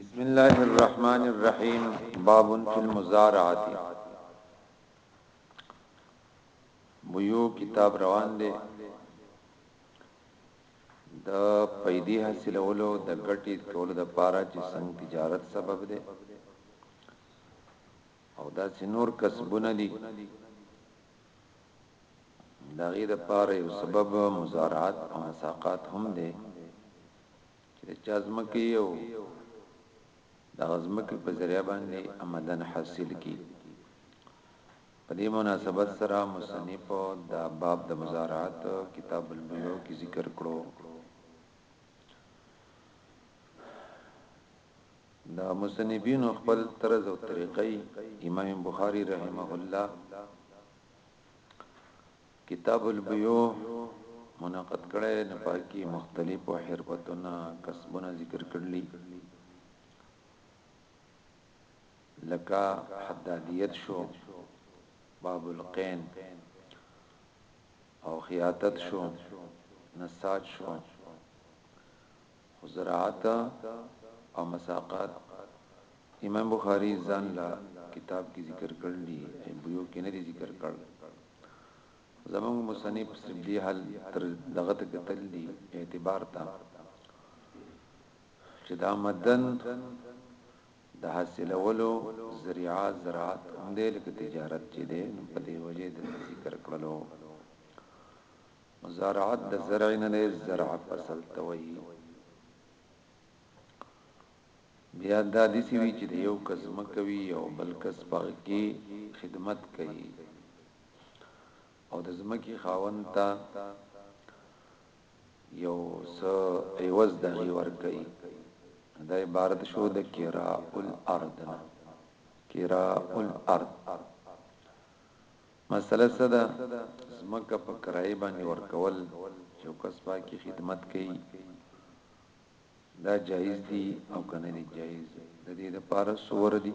بسم الله الرحمن الرحیم باب فی المزارعه بویو کتاب روان دی د پیدې حاصلولو د ګټې تول د پاره چې څنګه تجارت سبب دی او دا څنور کسبونه دي داغي د پاره یو سبب مزارعات او مساقات هم دی چې چا زمکه یو د غزمکه په ذریعہ باندې آمدن حاصل کی په دې مناسبت سره مصنف دا باب د مزارعات کتاب البیوع کې ذکر کړو د مصنفینو خپل طرز او طریقه امام بخاری رحمه الله کتاب البیوع منعقد کړي نه پاکي مختلفو حرفتونه کسبونه ذکر کړلي لکه حدادیت شو باب القین او خیاطت شو نساج شو خو زراعت او مساقات امام بخاری ځان لا کتاب کې ذکر کړل دي چې بيو کې نه دي ذکر کړل زمونږ مصنف صرف دی حل تر دغه ته کتل دي اعتبار تا چې دا مدن د حاصلولو ذریعہ زراعت هم دی لکه تجارت چې دی په دې وجه د ذکر کړلو مزارعت د زرع نه دی زرع فصل ته وایي بیا دا دسی وی چې د یو کس مکوي او بل کس پاګه خدمت کوي او د زمکی خاون ته یو س ایواز د غیور کوي دا عبارت شو د کرا الارض کرا الارض مسله څه ده ځمکه په کرایه باندې ورکول چې یو کس پاکي خدمت کوي دا جایز دي او کنه دي جایز د دې لپاره سور دي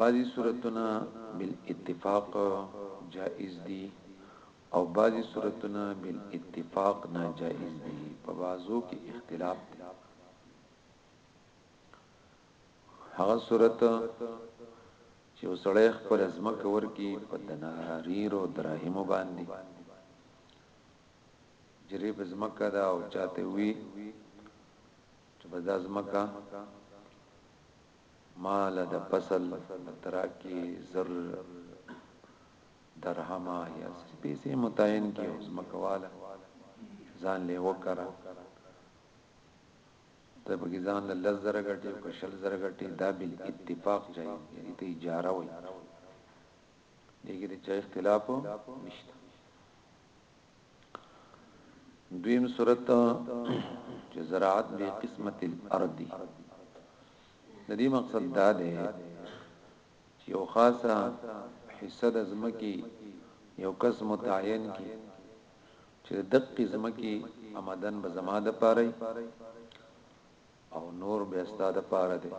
بعضی صورتونه بالاتفاق جائز دي او بعضی صورتونه بالاتفاق ناجائز دي په بازو کې اختلاف دی هغه صورت چې یو سړی خپل ځمکه ورکي په دناریرو دراهمو باندې جریب ځمکه دا او چاته وی چې بس دا ځمکه مال د فصل تراکی زر درهما یا پیسې متعین کې ځمکه والا ځان له وکړه ته پکې ځان له لس زره ګټې او که شل زره ګټې دا بل اتفاق جایز دی یعنی ته اجاره وای دې کې د چا اختلاف نشته دویم صورت چې زراعت به قسمت الارض د دې مقصد دا دی چې یو خاصه حصہ د زمکی یو کس متعین کی چې د دقې ځمکې امدن به زما د پاره او نور به ستا د پاره دی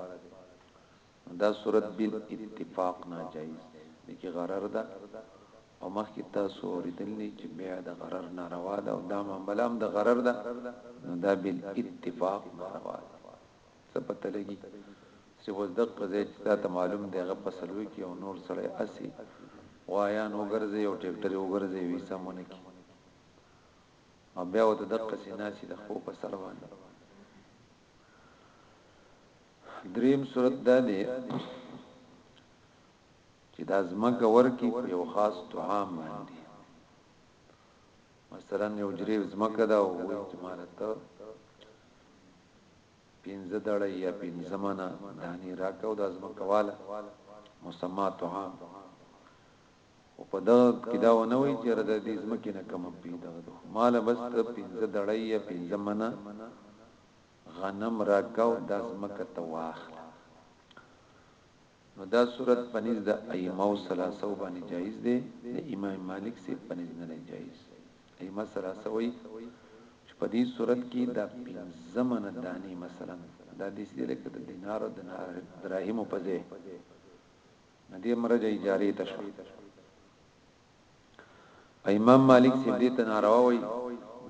دا صورت بل اتفاق ناجایز دی لکه غرر ده او مخکې تاسو اوریدلې چې بیا د غرر ناروا ده او دا معاملام د غرر ده نو دا بل اتفاق ناروا ده څه پته لګي چي اوس دقه ځای چي تاته معلوم دی هغه په سلوي کي یو نور سړی هسي غوایان وګرځوي او ټکټر یې وګرځوي وي سم ونه کي او بیا ورته دقه سي ناسي د خپو په سر باندي دریم صورت دا دی چې د ازمکه ورکی په یو خاص طعام باندې مثلا یو جریب زمکه ده او وایي چې ما له ته پنځه دړی یا پنځه منه دانی راکاو د ازمکواله مسما طعام او په دا کې دا ونه وي چې رد دې زمکه نه کم پیدا ده مال بس ته پنځه دړی یا پنځه منه غنم راکاو د زمکه تواخله نو دا صورت په نزد ائمه ثلاثه باندې جائز دی د امام مالک صیب په نزد نه دی جائز ائمه ثلاثه وایي چې په دې صورت کې دا پنځه من دانې مثلا دا دې سي لکه د دینار او دینار دراهم په ځای نه دې مرجع اجاره تشو امام مالک صاحب دې ته ناروا وایي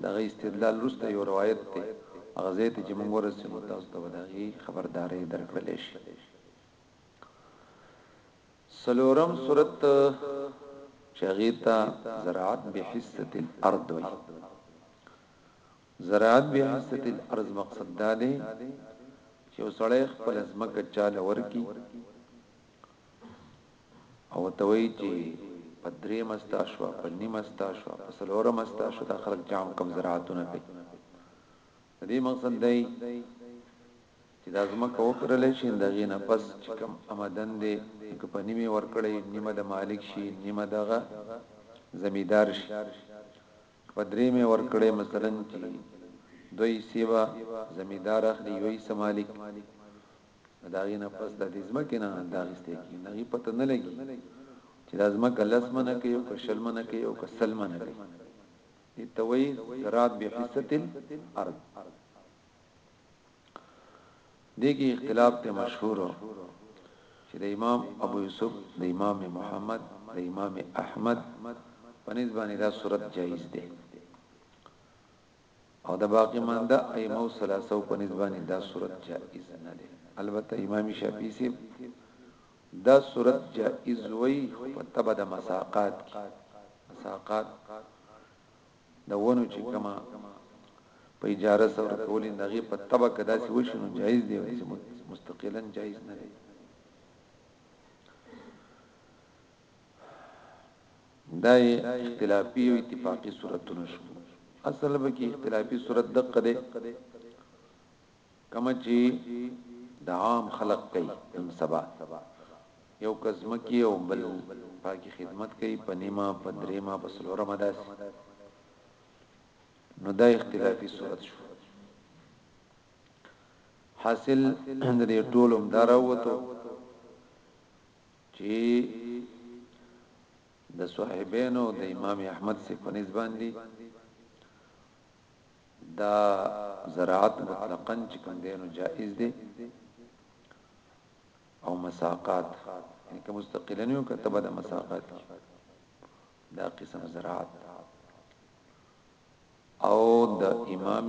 دغه استدلال وروسته یو روایت دی هغه ځای ته چې موږ ورسېږو تاسو ته به د هغې خبرداری درکړل شي څلورم صورت چې هغې ته زراعت بحصة الارض وایي زراعت بحصة الارض مقصد دا دی چې وسړی خپل ځمکه چاله ورکي او ته وی چې په درې مستا شو په نیمه ستا شو په سلوره مستا شو دا خلک جام کم زراعتونه کوي دې مقصد دی چې دا زمکه وکړل شي دغه نه پس چې کم آمدن دی که په نیمه ورکړې نیمه د مالک شي نیمه دغه زمیدار شي په درې مې ورکړې مثلا چې دوی سیوا زمیدار اخلي یوې سمالک نو دا غي نه پس د دې ځمکې نه دا غستې کی نه غي پته نه لګي چې دا ځمکه لسمه نه کوي او کشلمه نه کوي او کسلمه نه کوي دي توي زراعت به حصه الارض دغه اختلاف ته مشهور چې د امام ابو یوسف د امام محمد د امام احمد په نسبت دا صورت جایز ده او د باقی مانده ائمه ثلاثه په نسبت باندې دا صورت جائز نه دی البته امام شافعی صاحب دا صورت جائز وی په تبع د مساقات کی مساقات د ونو چې کما په اجاره سره کولې نغي په تبع کدا سی وشنو جایز دی مستقلا جایز نه دی دا یې اختلافي او اتفاقي صورتونه شو اصل به کې اختلافي صورت دقه ده کما چې د عام خلق کوي تم سبا یو قسم کې او بل پاکي خدمت کوي پنیما پدریما پسلوره مداس نو دا اختلافي صورت شو حاصل د ټولم دراوته چي د صاحبينو د امام احمد سي په نسبت باندي دا زراعت مطلقاً چې کوم دینو جائز دی او مساقات یعنی که مستقلا یو کتبه د مساقات دا قسم زراعت او د امام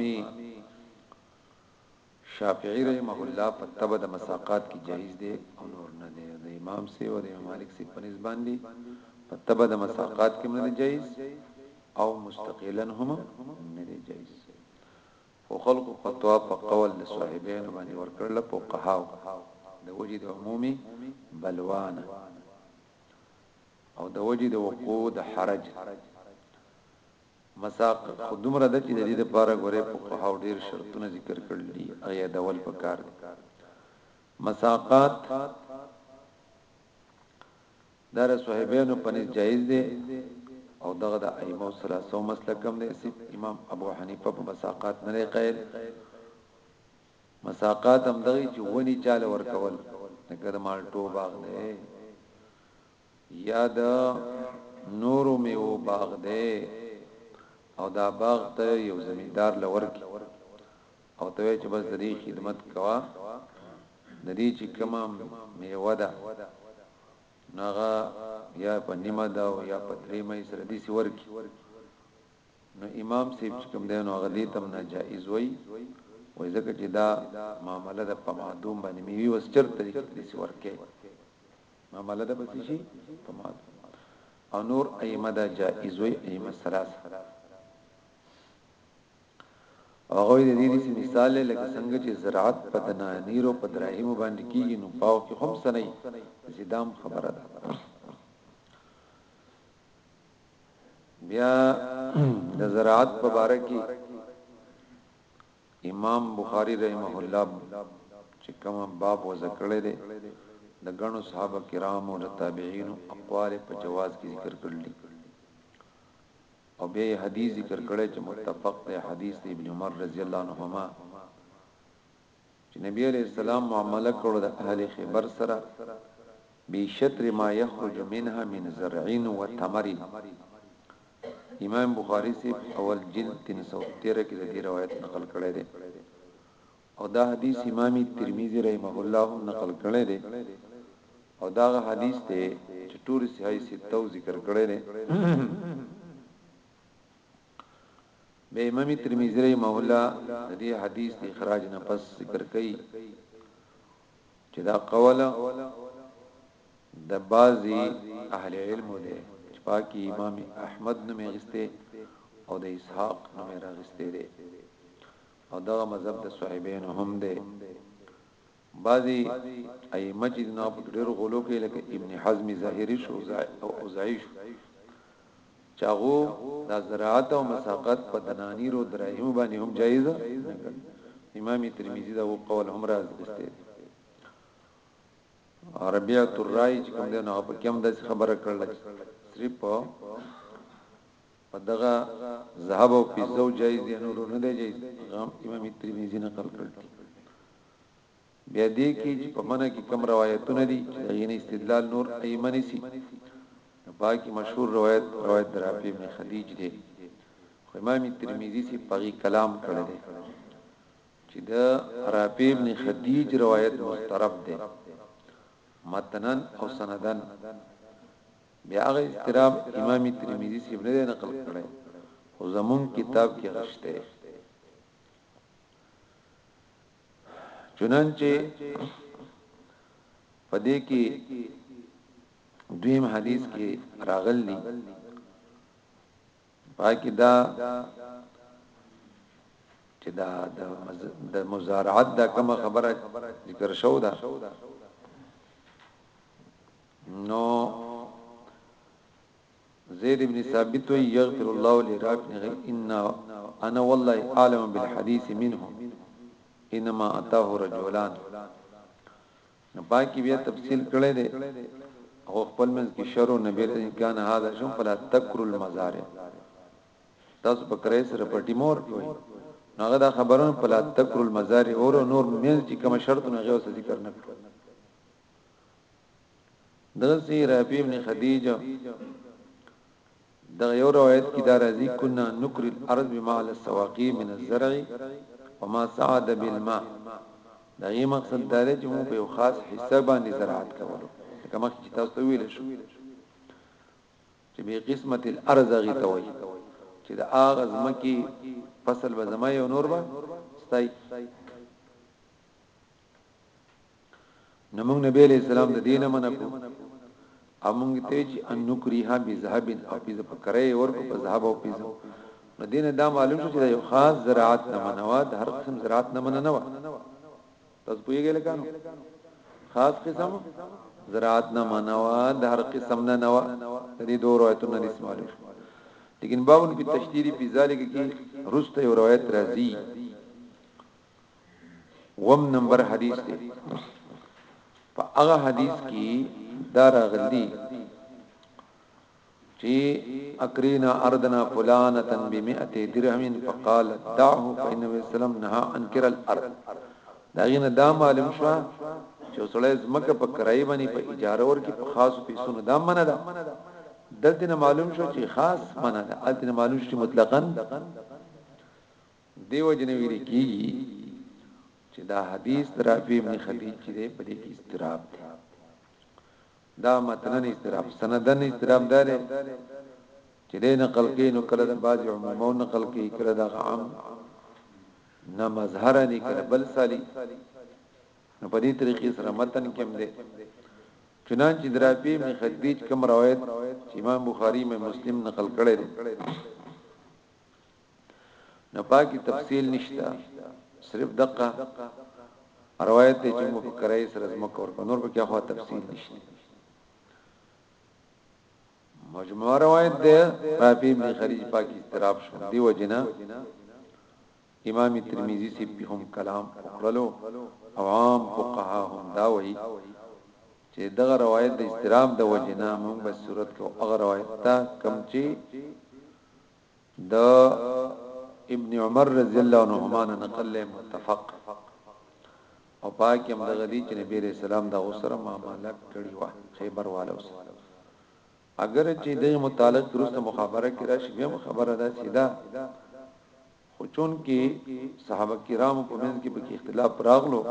شافعی رحمه الله په تبع د مساقات کی جائز دی او نور نه دی د امام صیب او د امام مالک صیب په نسبت باندی په تبع د مساقات کی نه دی جائز او مستقلا هم نه دی جائز خو خلق فتوا په قول د صاحبین باندې ورکړل په قهاو د وجه د عمومي بلوان او د وجه د وقوع د حرج مساق خو دومره ده چي ددي دپاره ګوري فقهاو ډير شرطونه ذکر کړل دي هغه يادول پکار دي مساقات داره صحيبينو په نس جائز دي او دغه د ائمه ثلاثه مسلک هم دی چې امام ابو حنیفه په مساقات نه دی قائل مساقات هم دغه چې ونی چاله ورکول لکه د مالټو باغ دی یا د نورو میوو باغ دی او دا باغ ته یو زمیندار لور کی او ته چې بس د دې خدمت کوا د دې چې کوم میوه ده ناغه یا په نیمه ده او یا په درې مې سره دې سی ورکی نو امام سیب چې کوم دی نو هغه دې تم نه جایز وای وای ځکه چې دا معاملې د پمادوم باندې میوي وسچر طریقې دې سی ورکی معامله ده بس شي په مال او نور ائمه دا جائز وي ائمه ثلاثه او هغه د دې چې مثال لکه څنګه چې زراعت په دنانیر او په دراهم باندې کیږي نو پاو کې هم سنې زیدام خبره ده بیا د زراعت په باره کې امام بخاری رحمه الله چې کوم باب وضع کړی دی د ګڼو صحابه کرامو او د تابعینو اقوال په جواز کې ذکر کړل دي او به حدیث ذکر کړی چې متفق دی حدیث دی ابن عمر رضی الله عنهما چې نبی علیہ السلام معامله کړو د اهل خبر سره بی شطر ما یخرج منها من زرع و ثمر امام بخاری صیب اول جلد تین سو تیره کی ددی روایت نقل کړی دی او دا حدیث امام ترمذی رحمه الله هم نقل کړی دی او دا غا حدیث ته چټور سیای ستو ذکر کړی دی به امام ترمذی رحمه الله ددی حدیث دی اخراج نه پس ذکر کړي چې دا قول د بعضی اهل علم دی چې پاکي امام احمد نوم غسته او د اسحاق نوم راغسته دی او دا مذهب د صاحبین هم دی بعضی ائمه چې نو په ډېر غلو کې لکه ابن حزم ظاهری شو او زایش چې هغو دا زراعت او مساقت په دنانيرو او دراهيمو باندې هم جائز نه ګڼي. امام ترمذي دا هغو قول هم را اخيستی دی. او ربيعة الرائي چې کوم دی نو هغه په کې هم داسې خبره کړله چې صرف په دغه ذهب او فضه جائز دی نورو نه دی جائز. هغه هم امام ترمذي نقل کړی دی. بیا دې کې چې په منع کې کوم روایتونه دي چې د هغې نه استدلال نور ائمه نیسي نو په هغه کې مشهور روایت روایت د رافع بن خدیج دی خو امام ترمذي سي په هغې کلام کړی دی چې د رافع بن خدیج روایت مسترب دی متنن او سندن بیا هغه استراب امام ترمذی سی نه نقل کړي خو زمون کتاب کې غشته چنانچه پدې کې دویم حدیث کې راغلی پاکی دا چې دا د مزارعت دا کوم خبره ذکر شو دا نو زيد ابن ثابت وی يغفر الله لرافنه ان انا والله اعلم بالحديث منه انما اتاه رجلان نو باقی بیا تفصیل کړی دی او خپل منځ کې شر او نبی رضی کان هاذا شم فلا تکر المزار تاسو په کرای سره پټی مور کوي هغه دا خبرونه فلا تکر المزار اور نور منځ کې کوم شرط نه غوښته ذکر نه کړو دغسی رافی ابن خدیج دغه یو روایت کی دا راځي کنا نکری الارض بما للسواقی من الزرع وما سعد بالماء دا یی مقصد دا دی چې موږ په یو خاص حصہ باندې زراعت کولو کما چې تاسو ویل شو چې به قسمت الارض غی توي چې دا اغه زمکی فصل به زمای او نور به ستای نو موږ نبی علیہ السلام د دینه منع کو او موږ ته چې ان نکریها بذهب او پیز په کرے ورکو په ذهب او پیز نو دینه دا معلوم شو چې یو خاص زراعت نه منوا د هر قسم زراعت نه مننه و تاسو پوهیږئ لکه نو خاص قسم زراعت نه منوا د هر قسم نه نوا د دې دوه روایتونو نه معلوم شو لیکن باون په تشدید په ذالک کې رسته یو روایت راځي وم نمبر حدیث دی په هغه حدیث کې دا راغلی چې اکرینا اردنا فلانه بمئه درهم فقال دعه فإن وسلم نهى عن كر الارض دا غینه دا معلوم شو چې سړی زمکه په کرای باندې په اجاره ور کې په خاص پیسو نه دا منه ده دلته معلوم شو چې خاص منه ده الته معلوم شو مطلقاً دیو جن ویل کیږي چې دا حدیث درافی ابن خدیج چې دی په دې کې استراب دی دا متنن استراب سندن استراب دار چې دې نقل کې نو کله د باج عمومو نقل کې کړه د عام نه مظهر نه کړه بل سالی نو په دې طریقې سره متن کې هم دی چنانچه درافی ابن خدیج کوم روایت چې امام بخاری مې مسلم نقل کړی نو پاکی تفصیل نشته صرف دقه روایت دی چې موږ کرای سره زمکه ورکو نور به کیا خو تفصیل نشته مجموعه روایت دی رافی ابن خریج پاکی اضطراب شو دی وجنا امام ترمذی صیب په هم کلام وکړلو او عام فقها هم دا وایي چې دغه روایت د استراب د وجنا مونږ به صورت کو هغه روایت تا کم چې د ابن عمر رضی الله عنهما نقل له متفق او پاک هم دغه دي چې نبی رسول الله دا اوسره معاملات کړی و خیبر والو سره اګر چه دغه متعلق درسته مخابره کی راشی بیا هم خبره داسی ده خو چونکی صحابه کرامو په منځ کی پکی اختلاف راغلو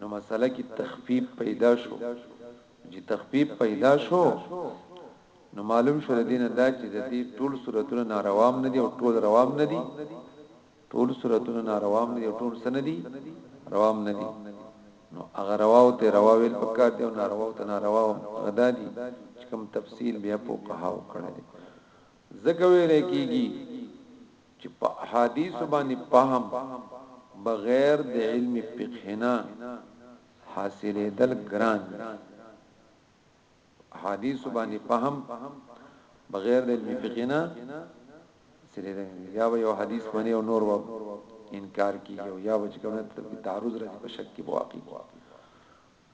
نو مسئله کی تخفیف پیدا شو چه تخفیف پیدا شو نو معلوم شو ددینه دا چه ددی ټول صورتونه ناروام ندی او ټول روام ندی ټول صورتونه ناروا هم نه دي او ټول سن دي روا هم نه دي نو هغه روا او ته روا ویل پکار دي او ناروا او ته ناروا هم غدا دي چې کوم تفصیل بیا په قهاو کړی دی زکه ویل کیږي چې په احادیث باندې پهم بغیر د علم فقه نه حاصلې دل ګران احادیث باندې فهم بغیر د علم فقه نه سره دی یا به یو حدیث باندې او نور و انکار کیږي او یا به چې کومه تعرض راځي په شک کې واقع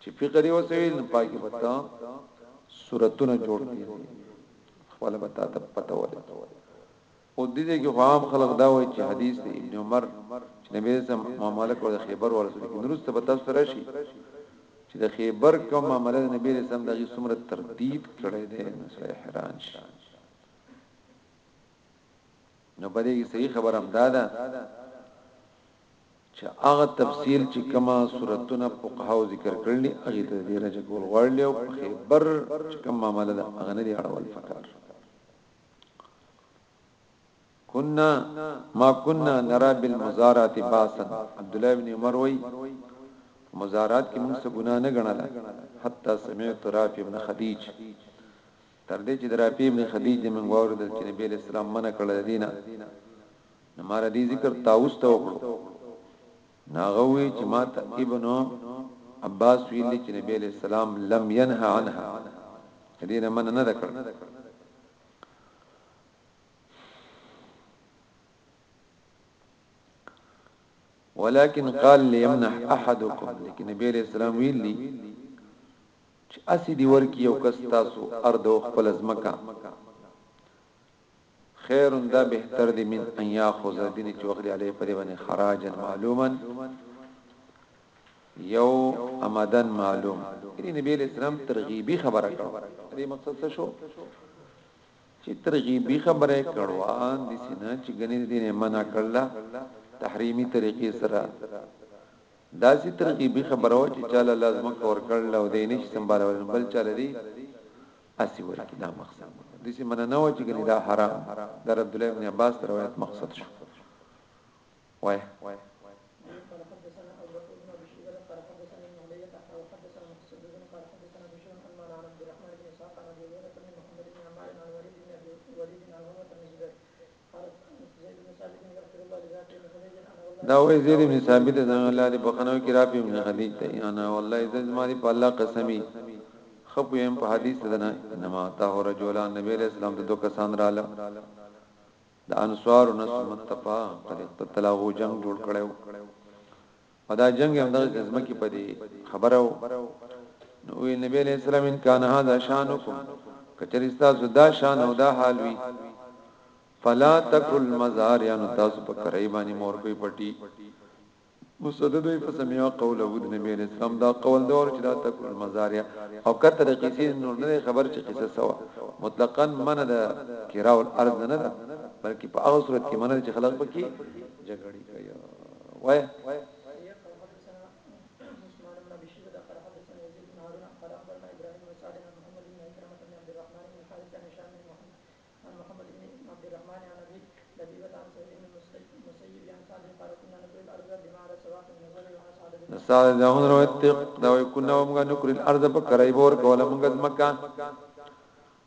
چې فقه دی وسوي نه پاکي پتا صورتونه جوړ دي خپل بتا ته پتا وله خو دې دې کې خو عام خلک دا وایي چې حدیث دی ابن عمر چې نبی زم ممالک ور خیبر ورسول کې نورسته به تاسو راشي چې د خیبر کوم معاملې د نبی رسام دغه څومره تردید کړی دی نو سره حیران شي نو په دې کې صحیح خبر هم دادا چې هغه تفصیل چې کما صورتونه فقهاو ذکر کړل هغه ته دې راځي کول غوړل او خیبر چې کوم معاملې ده هغه نه دی اړول فقط كنا ما كنا نرى بالمزارات باسا عبد الله ابن عمر وای مزارات کې موږ څه ګناه نه غنله حتی سمعت رافع ابن خدیج تر دې چې رافع ابن خدیج موږ اوریدل چې نبی اسلام منع کړل دینه نمار دې ذکر تاوس ته وکړو نو هغه وی چې ما ته ابن عباس ویلي چې نبی علیہ السلام لم ينه عنها دې نه من نه کړ ولكن قال ليمنح احدكم لیکن نبی علیہ السلام ویلی چې اسی دی ورکی یو کس تاسو ارده خپل ازمکا خیر دا بهتر دی من ان یاخذ دین چې وخت علی په دې باندې خراجا معلوما یو امدن معلوم یعنی نبی علیہ السلام ترغیبی خبره کړو دې مقصد څه شو چې ترغیبی خبره کړو ان د سینا چې غنی دې منع کړل تحریمی طریقې سره دا چې ترغیبی خبره و چې چاله لازم کور کړل او دې نش سنبالول بل چاله دې هسي ویل کی دا مقصد دسی مننه و چې ګنې دا حرام دا عبد الله ابن عباس روایت مقصد شو وای دا وای زیر ابن ثابت څنګه الله دې بخنو کې را پېم نه حدیث ته انا والله اذا زماري په الله قسمی خپو يم په حدیث ته نه انما تا هو رجلان نبی علیہ السلام ته دوه کسان رااله د انصار نس متفا قد اقتتلوا جنگ جوړ کړو او دا جنگ هم دغه ځمکه په دې خبره وو نو وی نبی علیہ السلام ان کان هذا شانکم کچریستا زدا شان او دا حال وی فلا تکل مزار یان تاسو په کرای باندې مور کوي پټي مسدد وی فسمع قول ود نبی علیہ السلام دا قول دور چې دا تکل مزار او کته د قصې نور نه خبر چې قصه سوا مطلقاً من د کراول ارض نه ده بلکې په هغه صورت کې من چې خلق پکې جګړی کوي وای ساده دا غن روایت دا وی کو نو موږ نو کړل ارض په کرای بور کوله موږ مکه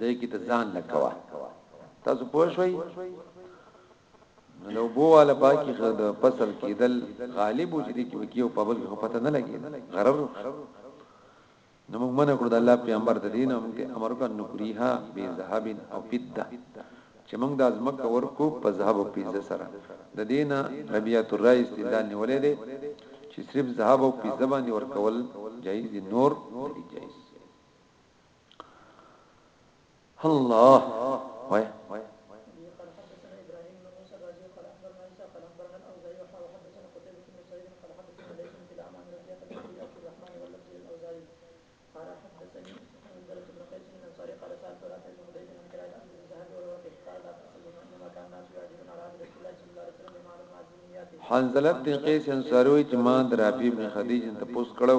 دای کی ته ځان نه کوا تاسو پوه شوي نو بو والا باقی د فصل کېدل غالب و چې د کې کیو په بل کې پته نه لګي غرر نو موږ منه کړو د الله پیغمبر د دین هم ته امر کا نکریها به ذهب او فضه چې موږ د ازمک ورکو په ذهب او فضه سره د دین ربیعت الرای استدلال نیولې دي چې صرف ذهب او فضه باندې ورکول جایز دي نور دي جایز الله وای حنزله بن قیس انصاری چې ما درافی بن خدیج ته پوس کړو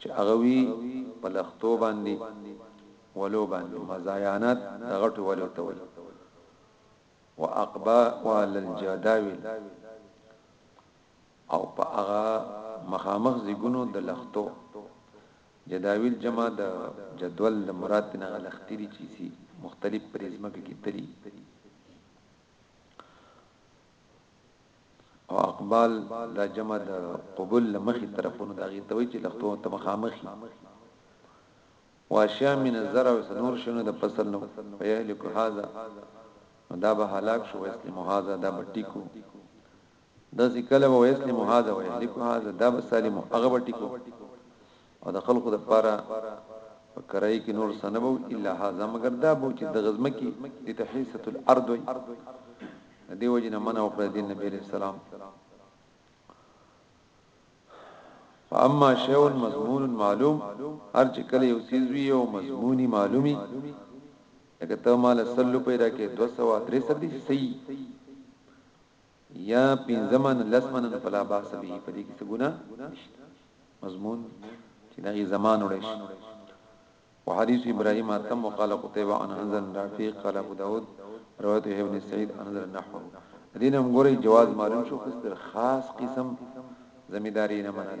چې هغه وي په لختو باندې ولو باندې مزایانات د غټو ولو ته وي واقبا وال الجداول او په هغه مخامخ زګونو د لختو جداول جمع د جدول د مراد نه لختي دي چې سي مختلف پرزمه کې تري او اقبال دا جمع د قبول له مخي طرفونو د هغي ته وایي چې لښتو ته مخامخ يي. واشياء من الزرع او څه نور شيانو د فصل نه فيهلک هذا نو دا به هلاک شو ويسلم هذا دا به ټيک وو داسي کله به ويسلم هذا ويهلک هذا دا به سالم هغه به ټيک وو او د خلکو د پاره په کرای کې نور سنبو الا هاذا مگر دا بو چې د غزمه کې د تحیسه الارض وي دی وجنه من او کړ دین نبی علیہ السلام فاما شیء مضمون معلوم هر چې کله یو چیز وی او مضمونی معلومی لکه ته مال سلو پیدا کې 200 300 دي صحیح یا پنځه من لس من نو فلا باس به په دې کې څه ګناه نشته مضمون چې دا یې زمان وړي شي وحديث ابراهيم اتم وقال قتيبة عن حنزل رافي قال ابو داود روایت ابن سعید انظر نحو دین هم ګوري جواز معلوم شو خستر خاص قسم زمیداری نه منل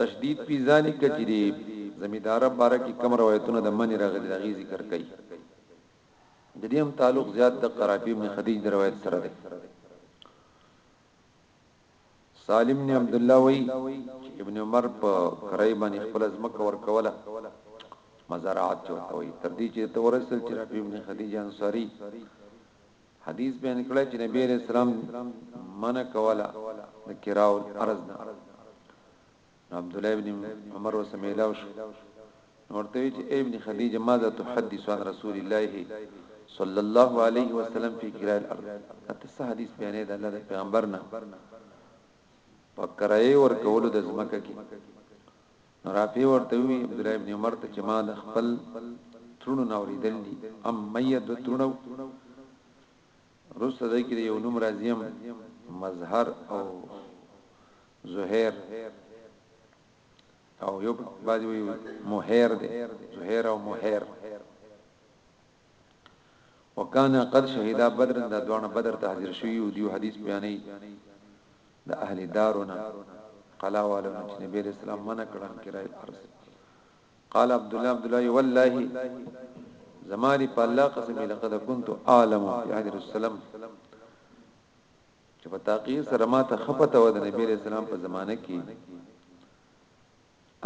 تشدید فی ذلک چی دی زمیداره باره کی کم روایتونه د منی راغلی د هغی ذکر کړی ددی هم تعلق زیات د قرافی ابن خدیج د روایت سره دی سالم بن عبد الله وی ابن عمر په کرای باندې خپل ځمکه ورکوله مزارعات چوتوي تر دې چې تورسل چې ربي ابن خدیجه انصاری حدیث بیان کړی چې نبی علیہ السلام منع کوله د کراو الارض نه عبد الله ابن عمر وسمیلاو شو ورته وی چې ابن خدیجه ماذا تحدث عن رسول الله صلی الله علیه وسلم فی کرای الارض اته صح حدیث بیانې د الله د پیغمبر نه په کرای ور کولو د زمکه کې رافع ورته وی عبدالله ابن عمر ته چې ما د خپل ترونو ناوریدل دي ام ميه د ترونو رسته د کې یو نوم راځیم مظهر او زهیر او یو باجوی مهیر دی زهیر او مهیر وکانه قد شهدا بدر دا دوانه بدر ته حاضر شوی او دیو حدیث بیانی د اهل دارونه قلا والو نه چې نبی رسول الله منع کړن کرای ارز قال عبد الله عبد الله والله زماری په الله قسم لقد كنت عالم في عهد السلام چې په تاقیر سره ما ته خپته و د نبی رسول الله په زمانه کې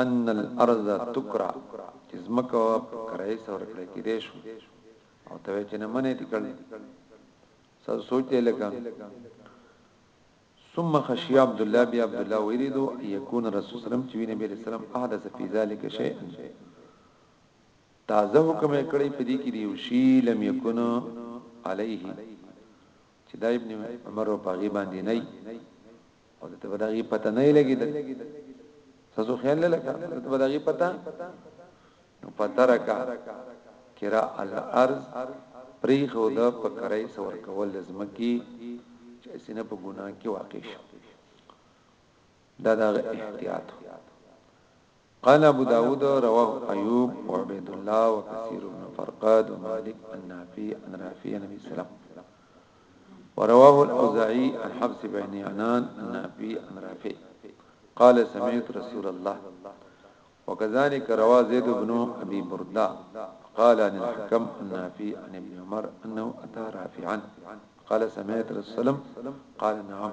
ان الارض تکرا چې زمکه په کرای سره ورکړی کې دی شو او ته چې نه منې دي کړل سر سوچ دی لکه ثم خشي عبد الله بي عبد الله ويريدو يكون رسول سلام چې نبی عليه السلام احدث في ذلك شيء تازه حکم کړی په دې کې دی شی لم يكن عليه چې دا ابن عمر او پاغي باندې نه او ته به دغه پته نه لګیدل تاسو خیال نه لګا ته به دغه پته نو پترکا کرا الارض پری خو دا په کرای سور کول لزمکی چې سینه په ګناه کې واقع شو دا د احتیاط قال ابو داود رواه ايوب وعبيد الله وكثير من فرقاد ومالك النافي عن رافي النبي سلام ورواه الاوزاعي عن حفص بن عنان النافي عن رافي قال سمعت رسول الله وكذلك روى زيد بن ابي بردا قال عن الحكم في ان ابن عمر انه اتى رافعا قال سمعت رسول الله قال نعم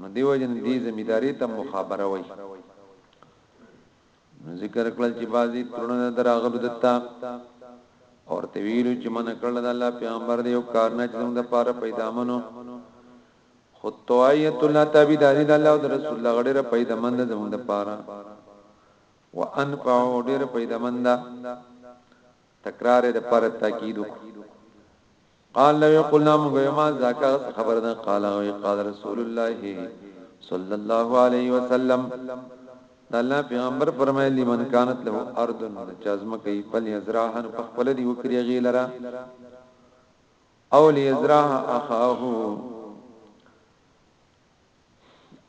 نو دې وجه نه دې زمیداری ته مخابره وای نو ذکر کړل چې بعضی ترونه دراغلو دتا اور ته ویلو چې من کړل د الله پیغمبر دی او کار نه چې موږ د پاره پیدا منو خود توایت الله تابعداري د الله او د رسول الله غړي را پیدا مند زموږ د پاره وانفع ډیر پیدا مند تکرار د پر تاکید قال له قلنا موږ ما ذاکا خبر ده قال او قال رسول الله صلی الله علیه وسلم د الله پیغمبر فرمایلی من کانت له ارض چزم کوي فل یزراهن په خپل دی وکړي غیلرا او لیزراه اخاه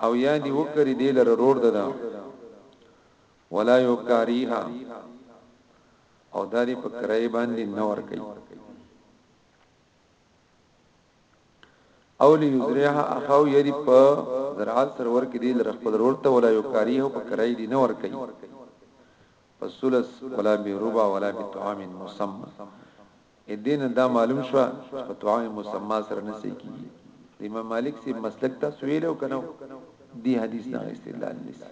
او یا دی وکړي دی لره روړ ده ولا یو کاریها او دا دی په کرای باندې نه ور کوي او لیزرها اخو یری په زراعت سرور کې دی لر خپل ورته ولا یو کاری او په کرای دی نه ور کوي پسولس ولا بی ربا ولا بی طعام مسمى دین دا معلوم شو په طعام مسمى سره نسی کی امام مالک سی مسلک تاسو ویلو کنه دی حدیث نه استدلال نسی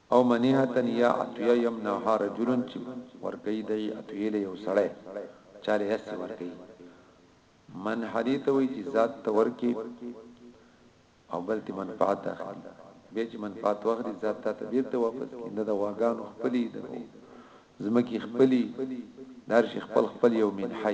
او منيحة يا عطيه يمنحها رجل چي ورکوي دغي عطيې له يو سړی چا له هسي ورکوي منحه دې ته وايي چي ذات ته ورکي او بل تي منفعت اخلي بيا چي منفعت واخلي ذات تاته بيرته واپس کړي نه د غواګانو خپلي د زمکي خپلي د هر شي خپل خپل يو منحه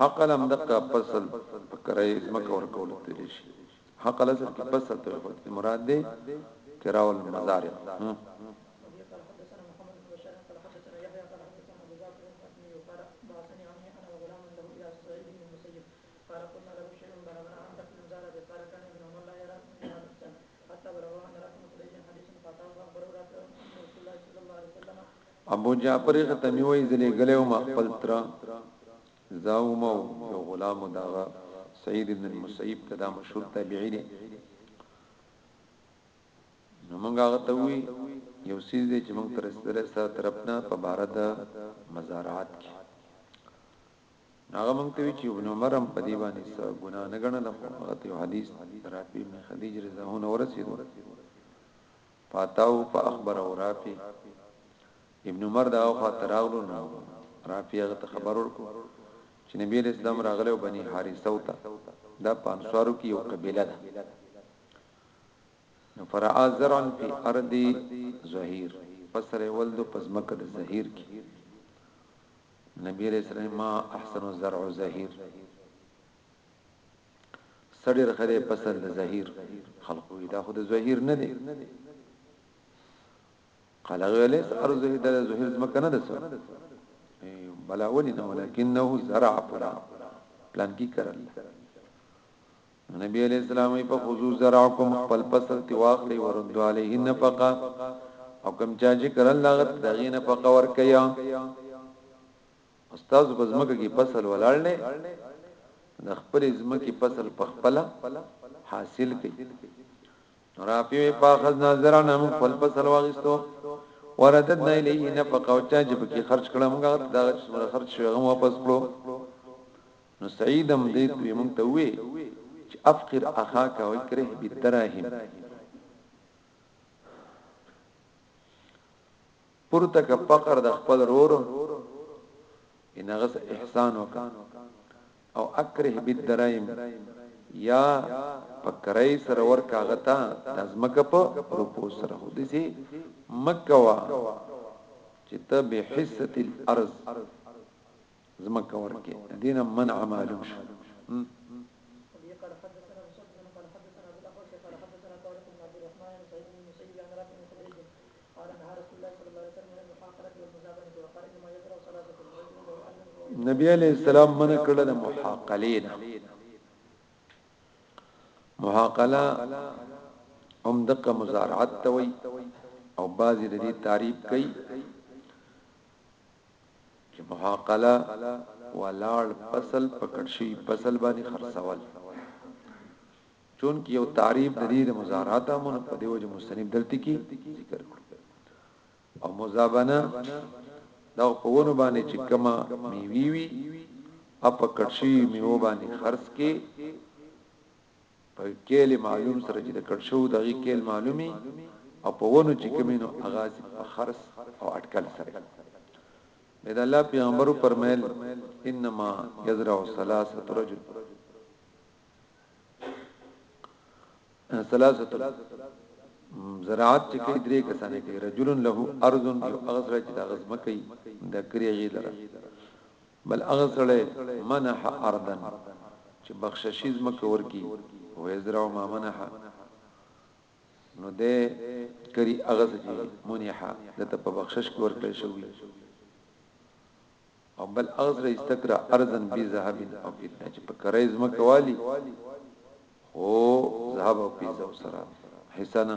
حقا هم دقه فصل په کرای ځمکه ورکول تل شي حقا لسر کې فصل په خود کې مراد دی کرا ول مزارع ابو جعفر ختمی وایی زه لیږلی وم خپل تره زا وم او یو غلام و د هغه سعید ابن المسیب ته دا مشهور تابعی دی نو موږ هغه ته وی یو سیز دی چې موږ تر سره سره طرفنا په بار د مزارعات کې هغه موږ ته وی چې ابن عمر هم په دی باندې څه ګنا نه غنل خو هغه ته حدیث رافی ابن خدیج رضی الله عنه ورسېدو فاتاو فا اخبره رافع ابن عمر دغه خوا ته راغلو نو رافع هغه ته خبر ورکو چې نبی علیہ السلام راغلی او بنی حارثه وته دا په انصارو کې یو قبیله ده نو فرعا زرع فی ارض زهیر فسر ولد پزمکه د زهیر کې نبی علیہ السلام ما احسن زرع زهیر څه ډېر ښه دی پسر د زهیر خلق وی دا خو د زهیر نه دی قال غلیس ارض د زهیر زمکه نه ده سو بلا ولی نه ولکنه زرع پلا پلان کی کرل نبی علیہ السلام په خضوع زرعکم خپل پسر تی واخلی ورد علیه نفقه او کم چا چې کرل لغت دغینه په قور کیا او ستاسو په ځمکه کې فصل ولاړ دی د خپل ځمکې فصل په خپل حاصل کړي رافی په خزنا زرانه من خپل فصل واغستو ورددنا الیه نفقه او چا چې پکې خرج کړم غا دا چې څومره خرج شوی هغه واپس کړو نو سعیدم دې ته مونږ ته وې چې افقر اخاک او اکره بالدراهم پورته ک فقر د خپل رور ان غس احسان وک او اکره بالدرایم یا پکرای سره ور کاغتا لازمک په روپو سره هدي سي مکوا چې ته به حصه الارض زمکه ورکه دینه منع معلوم شو نبی علیہ السلام من کړه د محاقلین محاقله هم دقه مزارعت توي او بعضی د دې تعریف کوي چې محاقله ولاړ فصل په کټ شوي فصل باندې خرڅول چونکه یو تعریف د دې د مزارات امونه په دیو جو مستنیب دلته کې ذکر کړو او مزابنه دا په ونه باندې چې کما میوي وي اپ کټشي میو باندې خرڅ کې په کېل معلوم سره چې د کټ شوو د هغې کېل معلومي او په ونو چې کومې نو هغه سي په خرس او اټکل سره وي د الله پیغمبر وفرمایل انما یزرع ثلاثه رجل ثلاثه زراعت چې کوي درې کسانه کوي رجل له ارض یو اغسره چې د غزمه کوي د کریږي لره بل هغه سړی منح ارضا چې بخششي ځمکه ورکړي هو يزرع ما منح نو دی کري هغه څه چې منح دته په بخشش کې ورکړل شوی او بل اغزر استکرا ارزن بی ذهب او فیتنه چې په کرای زما کوالی او ذهب او پیزه سره حسنا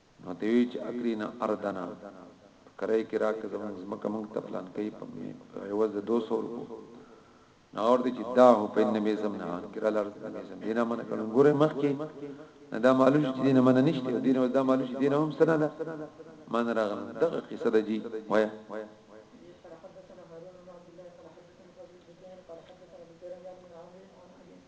نو ته وی چې اکرینا اردنا په کرای کې راکه زمونږ زمکه مونږ ته پلان کوي په می په عوض د 200 روپو نو ورته چې دا هو په ان میزم نه ان کرا لار د میزم دینه من کړه ګوره مخ کې نه دا معلوم چې دینه من نشته دینه دا معلوم چې دینه هم سره ده من راغ دغه قصه ده جی وایا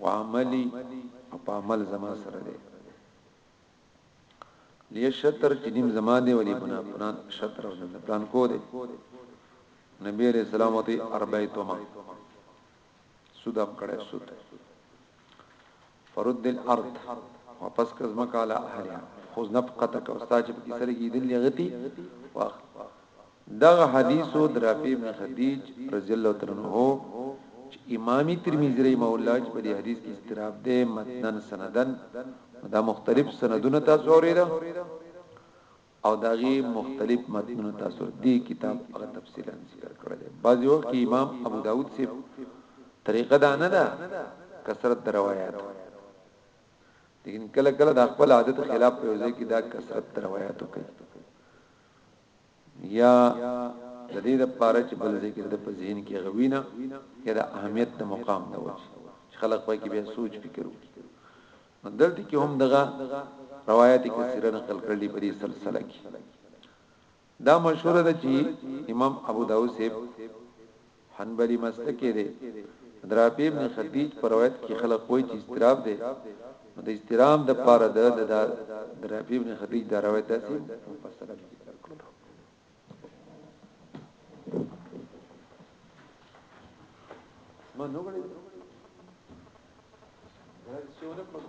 وعملی او په عمل زما سره دی لیا شطر چې دیم زما دی ولی بنا پلان شطر او زما پلان کو دی نبی علیہ السلام ته اربعتما سوداب کړه سود فرد الارض واپس کز مکاله اهلیا خو نفقتک استاد چې سره کیدل غتی واخ دغه حديث د رافع ابن خديج رضي الله تعالی عنه چې امام ترمذي رحمه الله چې په دې حديث کې اضطراب دی متنا سندا نو دا مختلف سندونه تاسو اوريده او دا غي مختلف متنونه تاسو دې کتاب هغه تفصيلا ذکر کړل دي بعضي وخت کې امام ابو داود سي طریقه دا نه ده کثرت د روایت لیکن کله کله د خپل عادت خلاف په ځای کې دا کثرت د روایتو کوي یا د دې لپاره چې بل ځای کې د په ذهن کې غوینه یا د اهمیت د مقام د وجه چې خلک پای کې به سوچ فکر وکړي دلته کې هم دغه روایت کثیره نقل کړلې په دې سلسله کې دا مشهور ده چې امام ابو داود سیب حنبلي مسلک يې دی. د رافع ابن خديج په روايت کي خلق وايي چي اضطراب دی نو د اضطرام د پاره د د دا د رافع ابن خديج دا روايت داسي مفصلا ذکر کړلو. ما نو غړي دا څه ونه کړو